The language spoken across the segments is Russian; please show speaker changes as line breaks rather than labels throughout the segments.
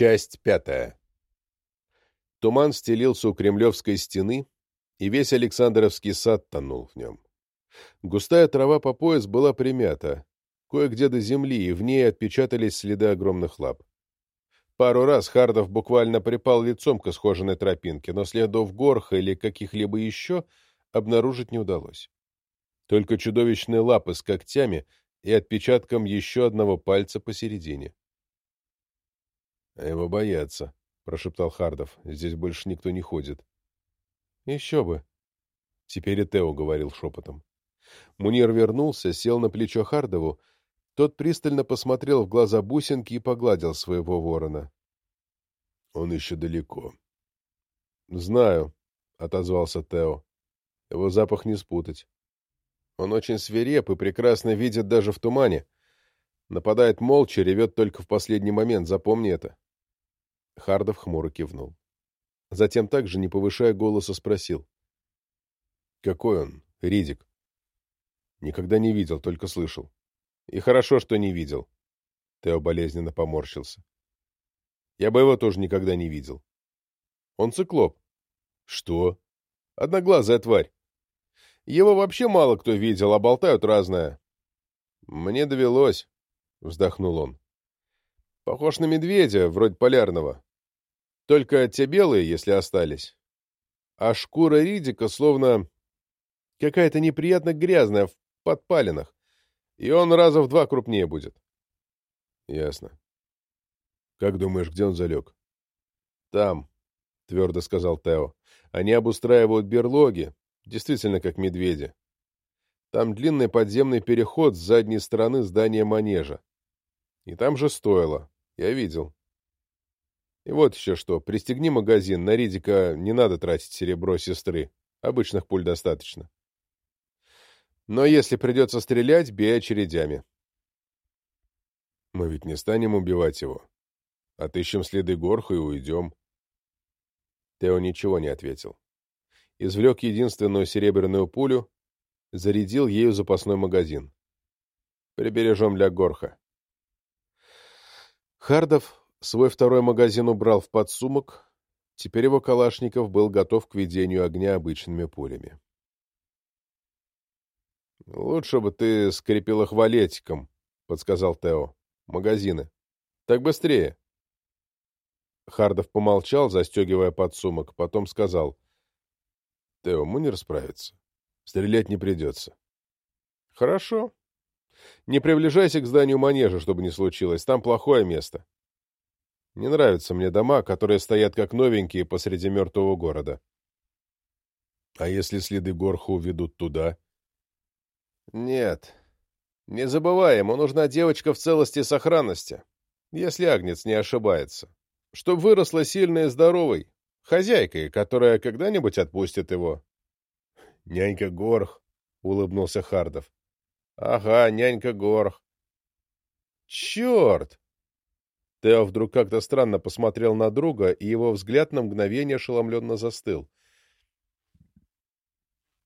Часть пятая. Туман стелился у Кремлевской стены, и весь Александровский сад тонул в нем. Густая трава по пояс была примята, кое-где до земли, и в ней отпечатались следы огромных лап. Пару раз Хардов буквально припал лицом к исхоженной тропинке, но следов горха или каких-либо еще обнаружить не удалось. Только чудовищные лапы с когтями и отпечатком еще одного пальца посередине. — его боятся, — прошептал Хардов. — Здесь больше никто не ходит. — Еще бы. Теперь и Тео говорил шепотом. Мунир вернулся, сел на плечо Хардову. Тот пристально посмотрел в глаза бусинки и погладил своего ворона. — Он еще далеко. — Знаю, — отозвался Тео. Его запах не спутать. Он очень свиреп и прекрасно видит даже в тумане. Нападает молча, ревет только в последний момент, запомни это. Хардов хмуро кивнул. Затем также, не повышая голоса, спросил. — Какой он, Ридик? — Никогда не видел, только слышал. — И хорошо, что не видел. Тео болезненно поморщился. — Я бы его тоже никогда не видел. — Он циклоп. — Что? — Одноглазая тварь. Его вообще мало кто видел, а болтают разное. Мне довелось, — вздохнул он. Похож на медведя, вроде полярного. Только те белые, если остались. А шкура Ридика словно какая-то неприятно грязная в подпалинах. И он раза в два крупнее будет. Ясно. Как думаешь, где он залег? Там, — твердо сказал Тео. Они обустраивают берлоги, Действительно, как медведи. Там длинный подземный переход с задней стороны здания манежа. И там же стоило. Я видел. И вот еще что. Пристегни магазин. На Ридика не надо тратить серебро сестры. Обычных пуль достаточно. Но если придется стрелять, бей очередями. Мы ведь не станем убивать его. Отыщем следы Горха и уйдем. Тео ничего не ответил извлек единственную серебряную пулю, зарядил ею запасной магазин. Прибережем для Горха. Хардов свой второй магазин убрал в подсумок, теперь его Калашников был готов к ведению огня обычными пулями. «Лучше бы ты скрепил их валетиком», — подсказал Тео. «Магазины. Так быстрее». Хардов помолчал, застегивая подсумок, потом сказал — Тео, Мунир справится. Стрелять не придется. Хорошо. Не приближайся к зданию манежа, чтобы не случилось. Там плохое место. Не нравятся мне дома, которые стоят как новенькие посреди мертвого города. А если следы Горху ведут туда? Нет. Не забывай, ему нужна девочка в целости и сохранности, если Агнец не ошибается. Чтоб выросла сильной и здоровой, Хозяйкой, которая когда-нибудь отпустит его. — Нянька Горх, — улыбнулся Хардов. — Ага, нянька Горх. — Черт! Тео вдруг как-то странно посмотрел на друга, и его взгляд на мгновение ошеломленно застыл.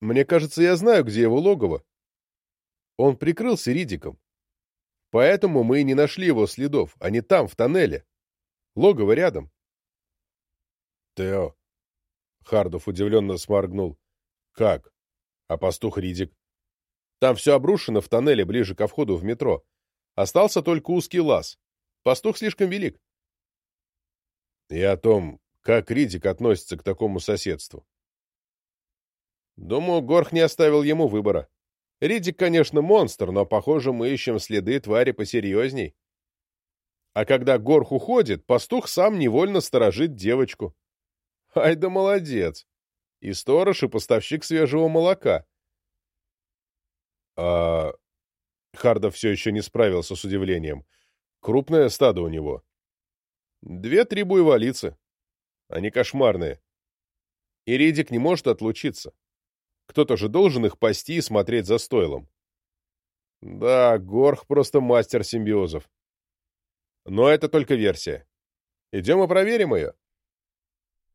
«Мне кажется, я знаю, где его логово. Он прикрылся Ридиком. Поэтому мы и не нашли его следов. Они там, в тоннеле. Логово рядом. Тео. Хардов удивленно сморгнул. Как? А пастух Ридик? Там все обрушено в тоннеле ближе ко входу в метро. Остался только узкий лаз. Пастух слишком велик. И о том, как Ридик относится к такому соседству. Думаю, Горх не оставил ему выбора. Ридик, конечно, монстр, но, похоже, мы ищем следы твари посерьезней. А когда Горх уходит, пастух сам невольно сторожит девочку. Ай да молодец! И сторож, и поставщик свежего молока. А... Хардов все еще не справился с удивлением. Крупное стадо у него. Две-три буйволицы. Они кошмарные. И Редик не может отлучиться. Кто-то же должен их пасти и смотреть за стойлом. Да, Горх просто мастер симбиозов. Но это только версия. Идем и проверим ее.